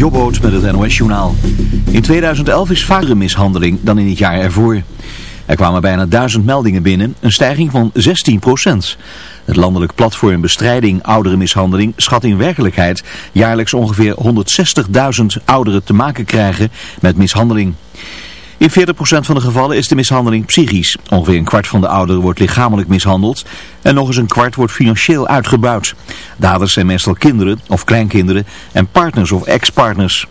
Jobboot met het NOS Journaal. In 2011 is vaker mishandeling dan in het jaar ervoor. Er kwamen bijna duizend meldingen binnen, een stijging van 16% Het landelijk platform Bestrijding Ouderenmishandeling schat in werkelijkheid jaarlijks ongeveer 160.000 ouderen te maken krijgen met mishandeling. In 40% van de gevallen is de mishandeling psychisch. Ongeveer een kwart van de ouderen wordt lichamelijk mishandeld en nog eens een kwart wordt financieel uitgebuit. Daders zijn meestal kinderen of kleinkinderen en partners of ex-partners.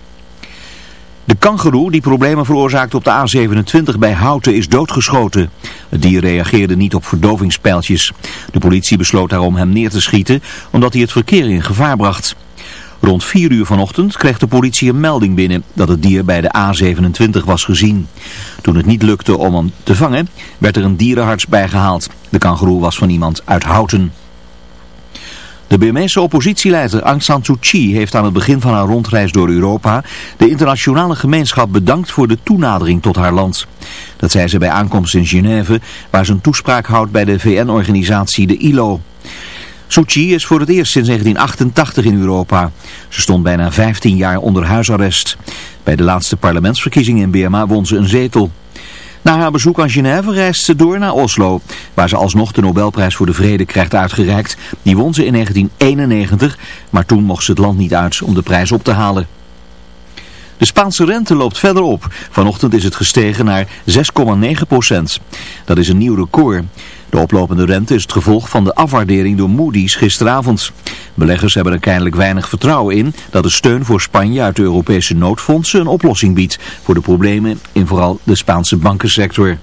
De kangeroe die problemen veroorzaakt op de A27 bij Houten is doodgeschoten. Het dier reageerde niet op verdovingspijltjes. De politie besloot daarom hem neer te schieten omdat hij het verkeer in gevaar bracht. Rond 4 uur vanochtend kreeg de politie een melding binnen dat het dier bij de A27 was gezien. Toen het niet lukte om hem te vangen, werd er een dierenarts bijgehaald. De kangoeroe was van iemand uit Houten. De Burmeese oppositieleider Aung San Suu Kyi heeft aan het begin van haar rondreis door Europa de internationale gemeenschap bedankt voor de toenadering tot haar land. Dat zei ze bij aankomst in Genève, waar ze een toespraak houdt bij de VN-organisatie de ILO. Suu is voor het eerst sinds 1988 in Europa. Ze stond bijna 15 jaar onder huisarrest. Bij de laatste parlementsverkiezingen in Burma won ze een zetel. Na haar bezoek aan Genève reist ze door naar Oslo, waar ze alsnog de Nobelprijs voor de Vrede krijgt uitgereikt. Die won ze in 1991, maar toen mocht ze het land niet uit om de prijs op te halen. De Spaanse rente loopt verder op. Vanochtend is het gestegen naar 6,9 procent. Dat is een nieuw record. De oplopende rente is het gevolg van de afwaardering door Moody's gisteravond. Beleggers hebben er kennelijk weinig vertrouwen in dat de steun voor Spanje uit de Europese noodfondsen een oplossing biedt voor de problemen in vooral de Spaanse bankensector.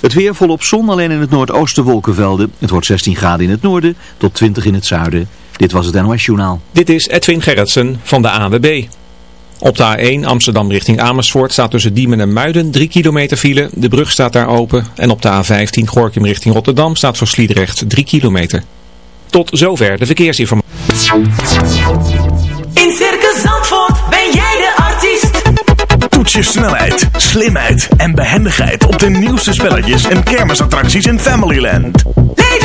Het weer volop zon, alleen in het noordoosten wolkenvelden. Het wordt 16 graden in het noorden tot 20 in het zuiden. Dit was het NOS Journaal. Dit is Edwin Gerritsen van de AWB. Op de A1 Amsterdam richting Amersfoort staat tussen Diemen en Muiden 3 kilometer file. De brug staat daar open. En op de A15 Gorkum richting Rotterdam staat voor Sliedrecht 3 kilometer. Tot zover de verkeersinformatie. In Circus Zandvoort ben jij de artiest. Toets je snelheid, slimheid en behendigheid op de nieuwste spelletjes en kermisattracties in Familyland. Leef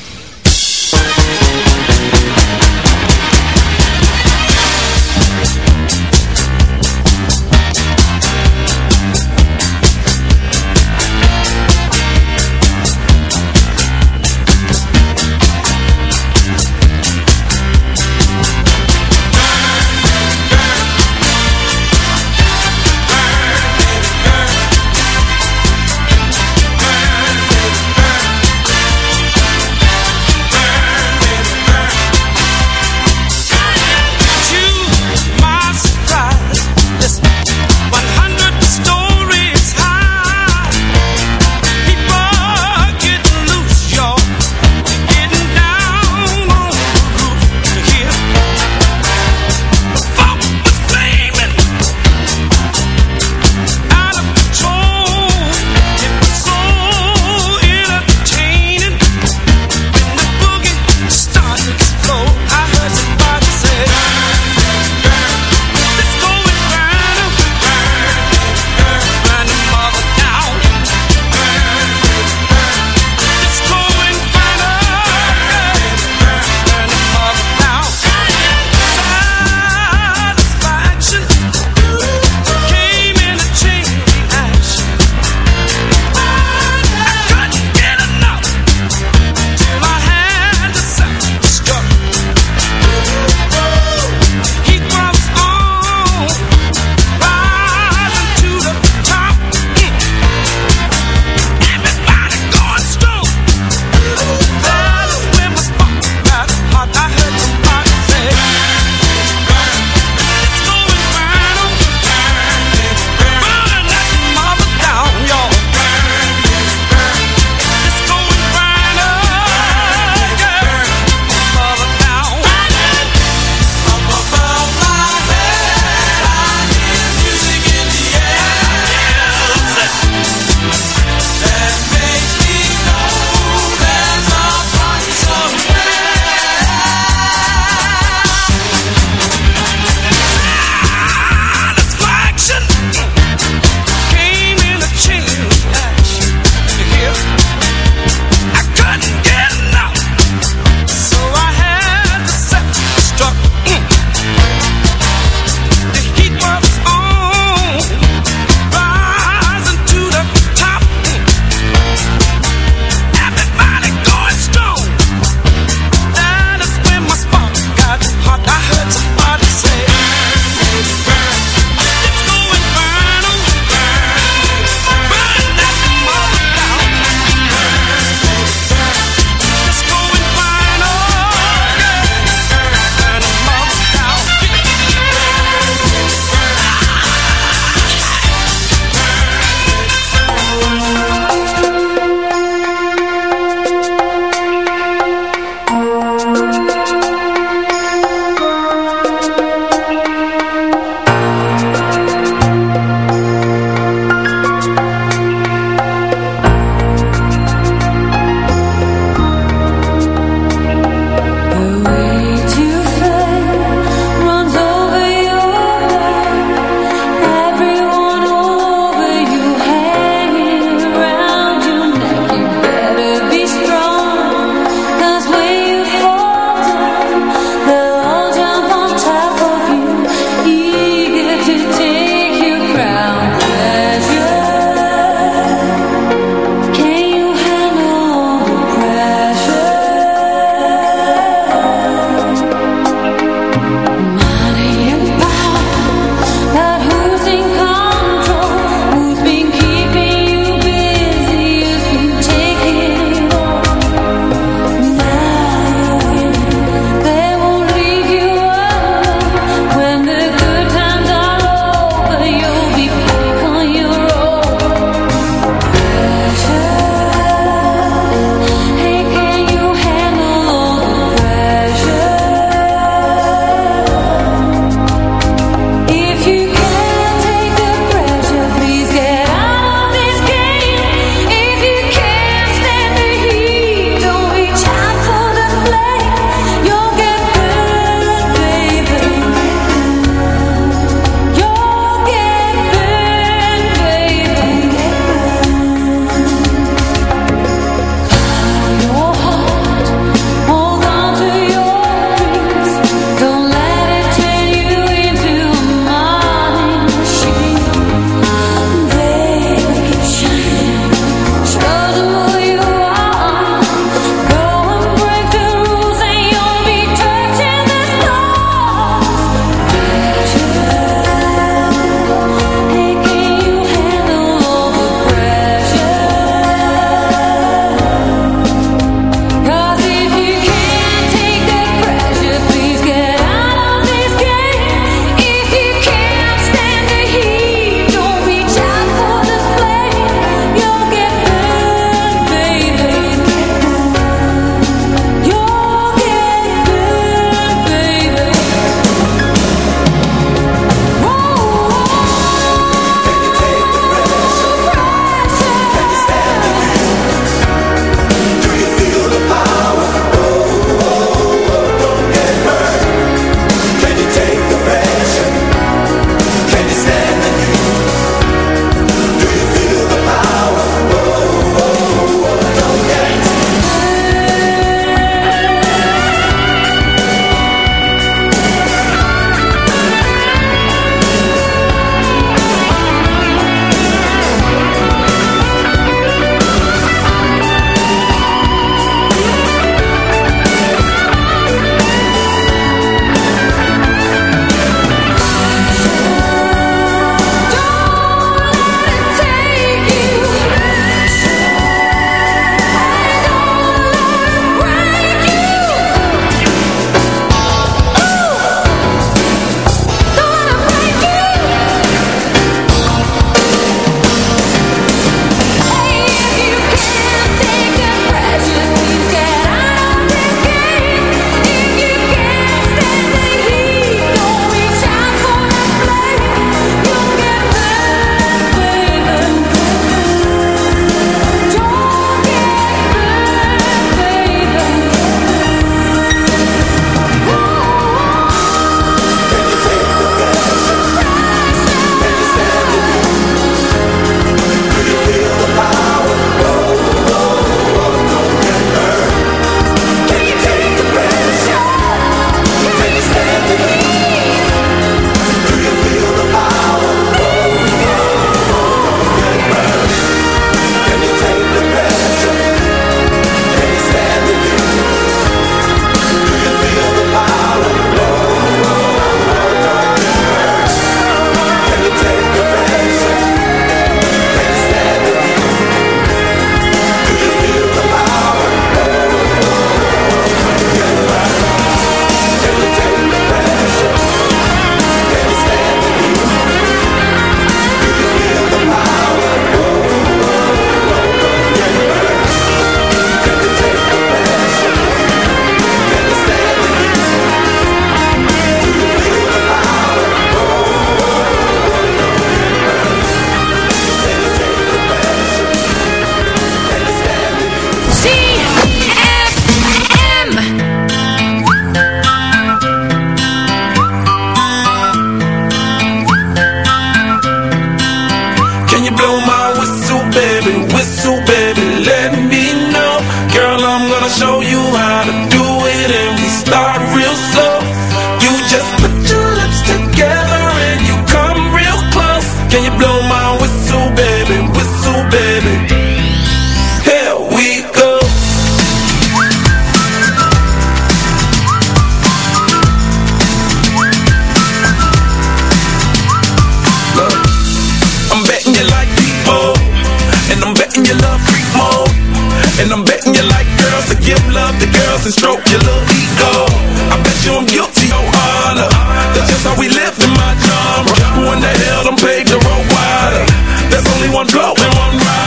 my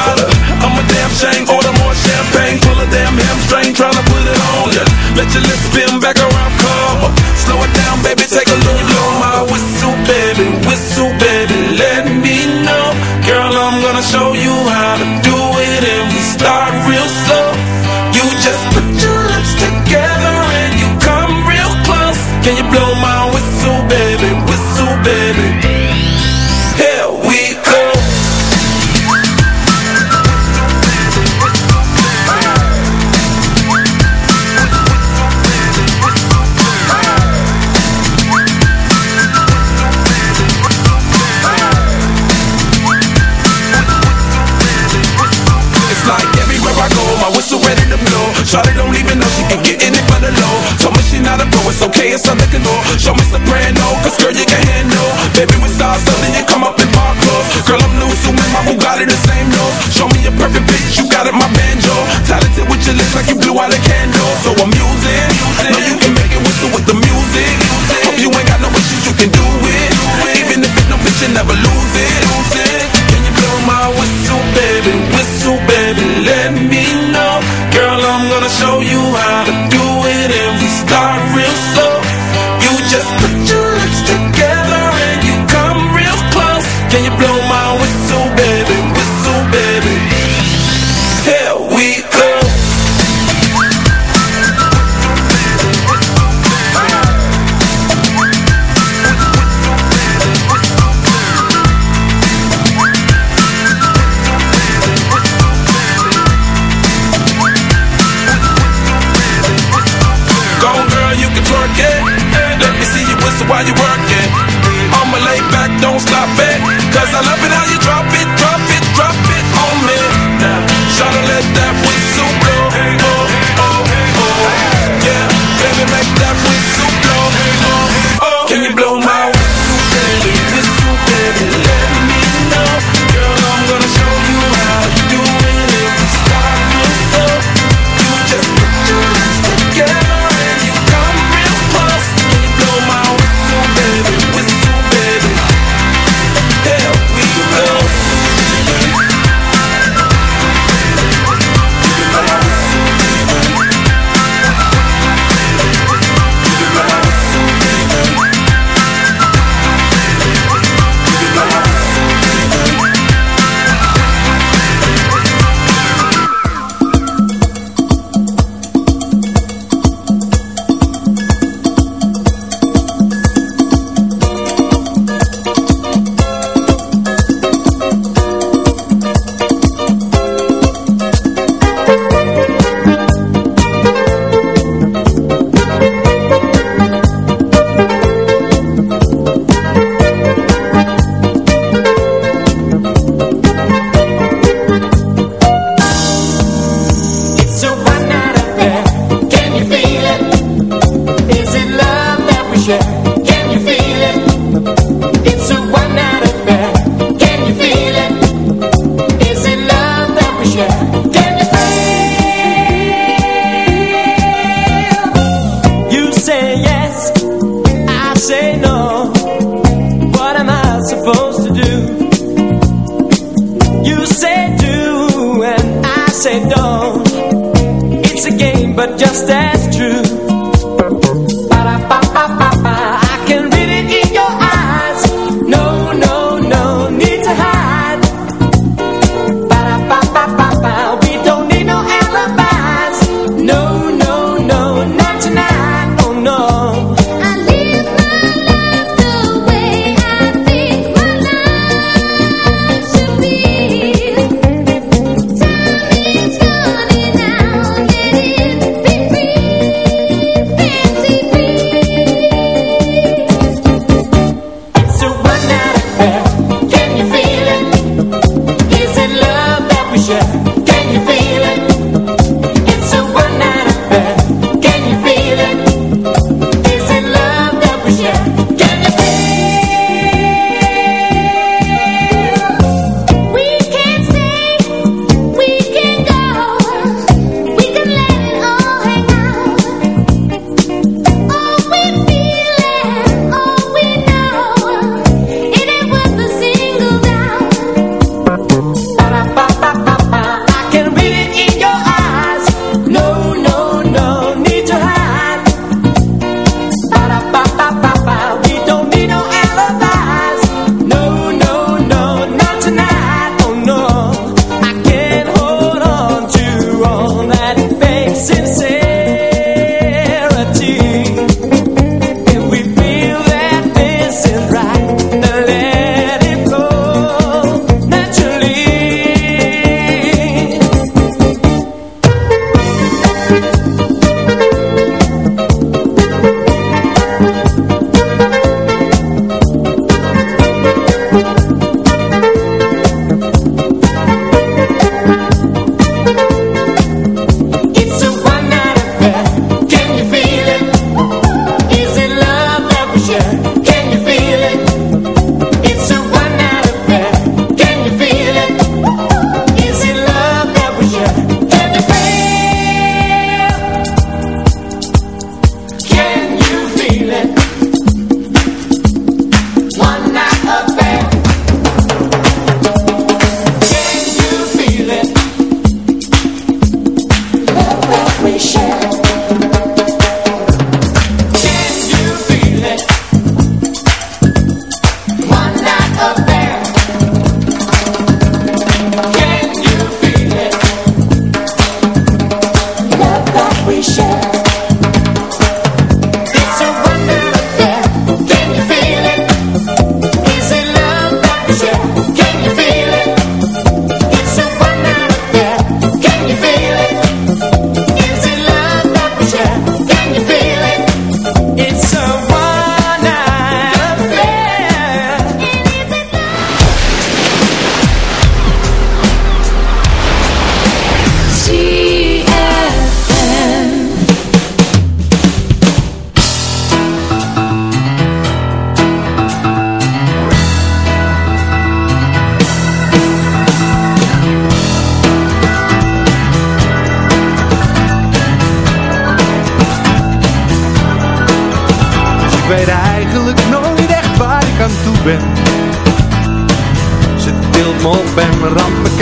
say do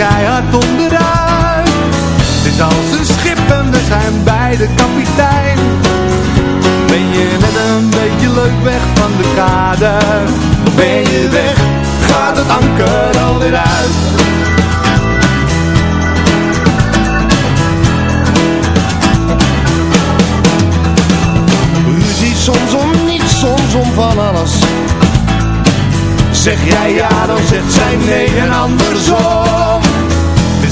keihard onderuit. Het is als een schip en we zijn beide kapitein. Ben je net een beetje leuk weg van de kade? Ben je weg, gaat het anker alweer uit. Ruzie soms om niets, soms om van alles. Zeg jij ja, dan zegt zij nee en andersom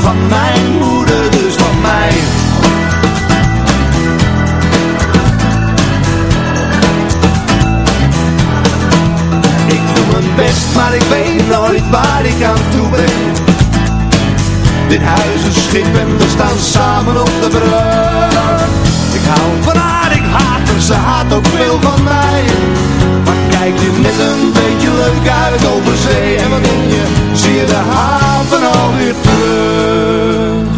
Van mijn moeder, dus van mij. Ik doe mijn best, maar ik weet nooit waar ik aan toe ben. Dit huis een schip en we staan samen op de brug. Ik hou van haar, ik haat haar, ze haat ook veel van mij Maar kijk je net een beetje leuk uit over zee? En wat denk je, zie je de haven alweer terug?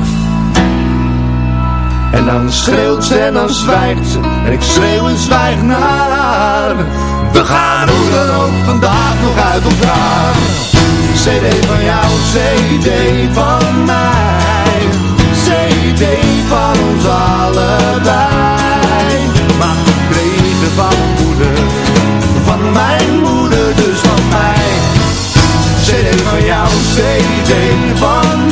En dan schreeuwt ze en dan zwijgt ze. En ik schreeuw en zwijg naar haar. We gaan hoe dan ook vandaag nog uit elkaar. CD van jou, CD van mij van jou, CD van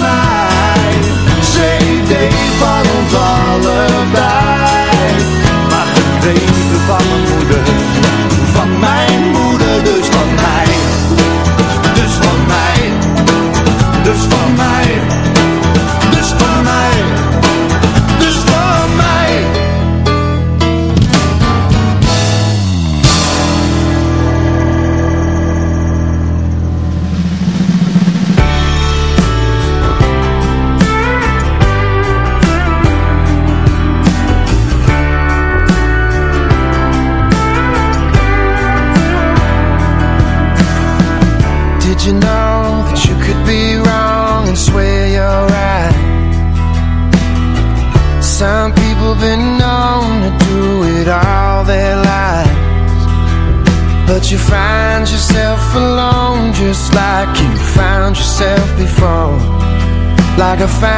like a fan.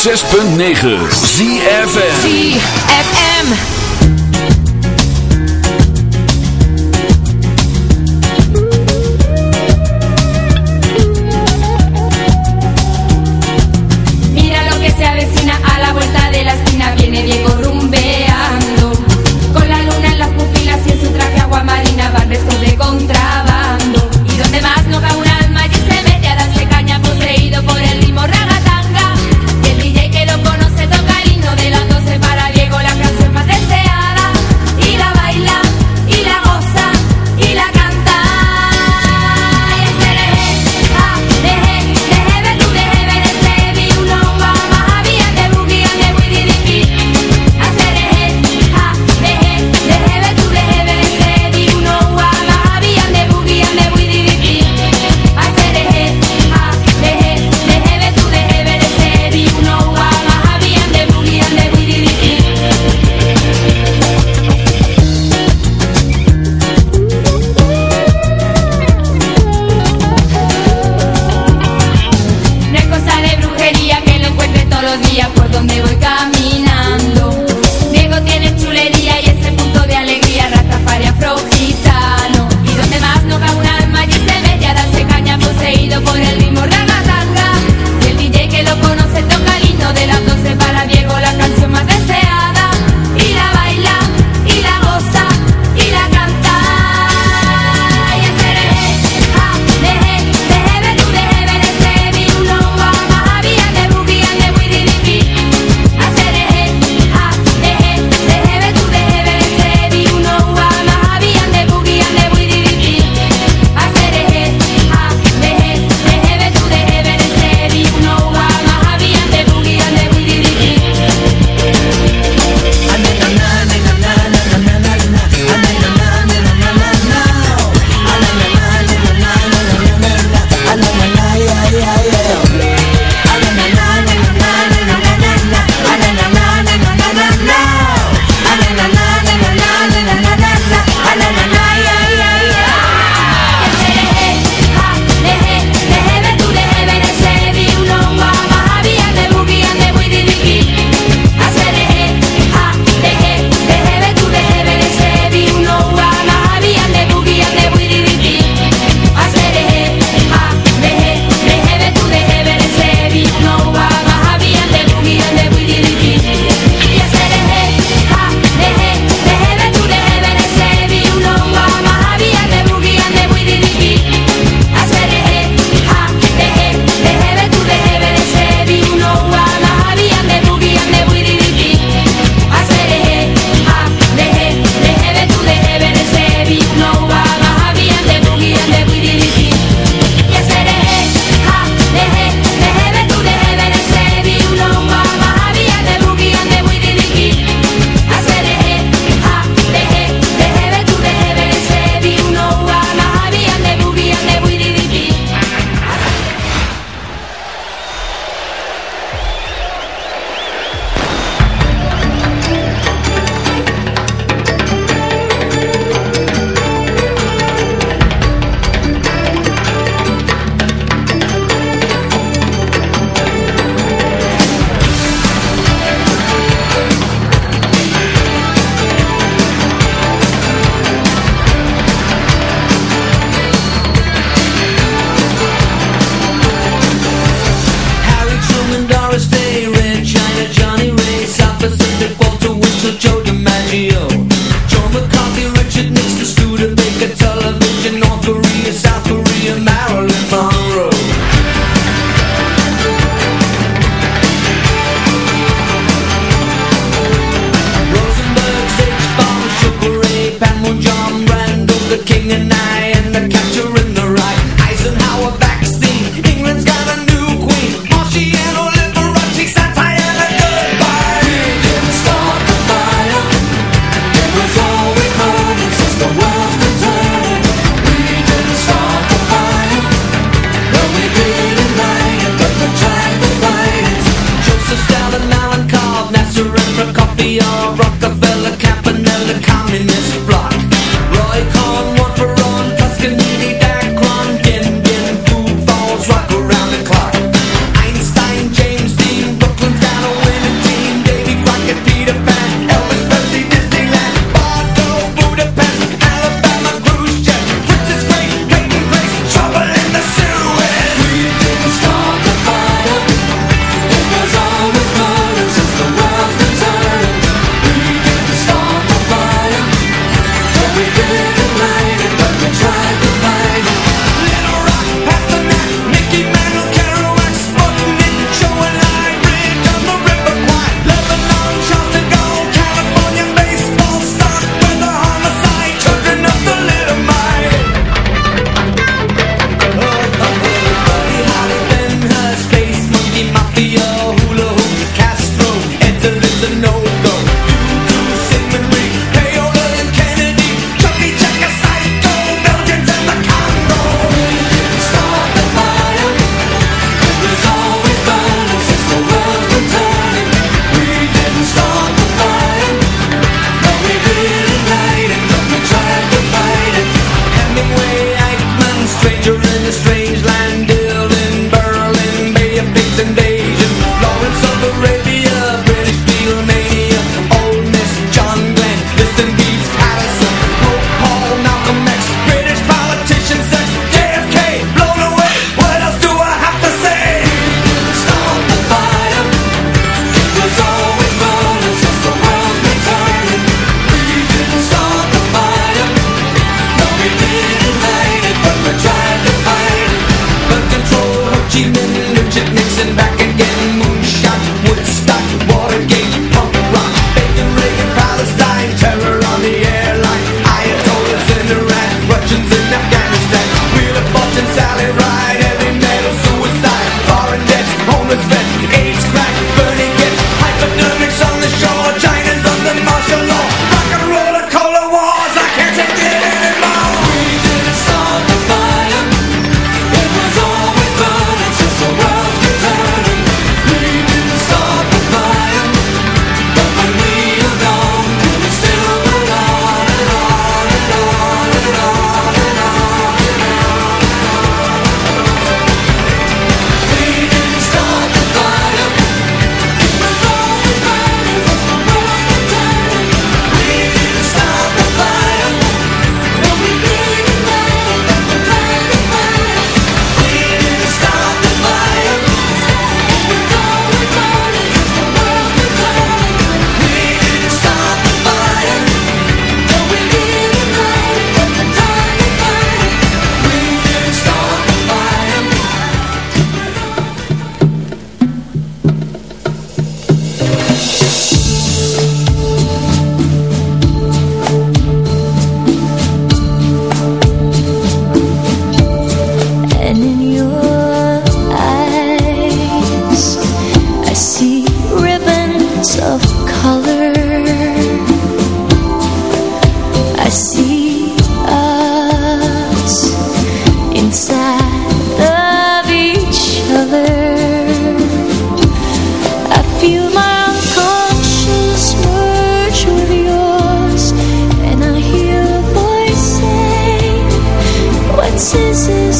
106.9 ZFM.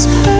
us hurt